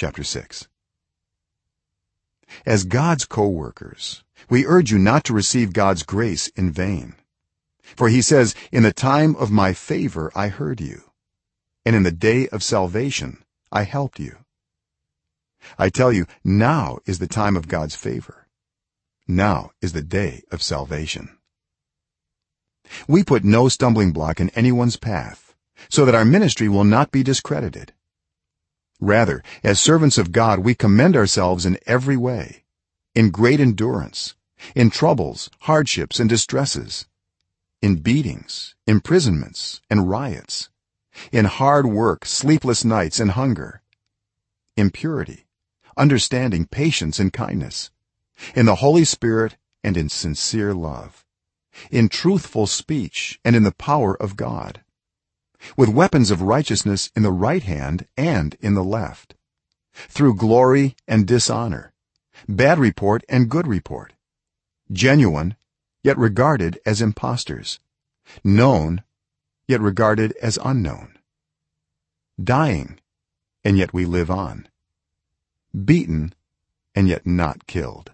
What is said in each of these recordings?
chapter 6 as god's co-workers we urge you not to receive god's grace in vain. For he says in the time of my favor i heard you and in the day of salvation i helped you. I tell you now is the time of god's favor. Now is the day of salvation. We put no stumbling block in anyone's path so that our ministry will not be discredited rather as servants of god we commend ourselves in every way in great endurance in troubles hardships and distresses in beatings imprisonments and riots in hard work sleepless nights and hunger in purity understanding patience and kindness in the holy spirit and in sincere love in truthful speech and in the power of god with weapons of righteousness in the right hand and in the left through glory and dishonor bad report and good report genuine yet regarded as impostors known yet regarded as unknown dying and yet we live on beaten and yet not killed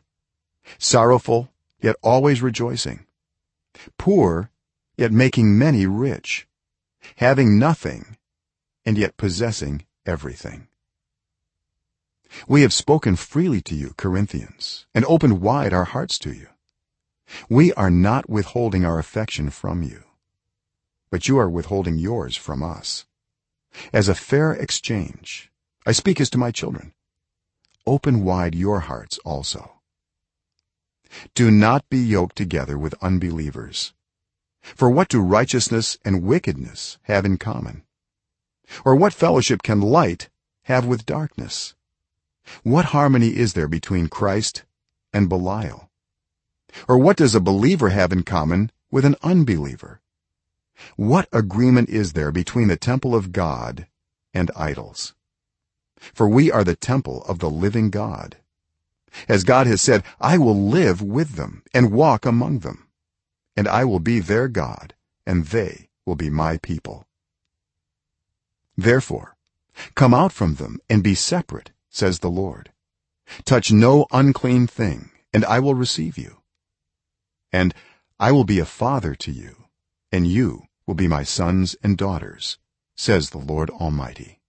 sorrowful yet always rejoicing poor yet making many rich having nothing and yet possessing everything. We have spoken freely to you corinthians and opened wide our hearts to you. We are not withholding our affection from you but you are withholding yours from us. As a fair exchange i speak as to my children. Open wide your hearts also. Do not be yoked together with unbelievers for what do righteousness and wickedness have in common? Or what fellowship can light have with darkness? What harmony is there between christ and belial? Or what does a believer have in common with an unbeliever? What agreement is there between the temple of god and idols? For we are the temple of the living god. As god has said i will live with them and walk among them and i will be their god and they will be my people. Therefore come out from them and be separate says the lord. Touch no unclean thing and i will receive you. And i will be a father to you and you will be my sons and daughters says the lord almighty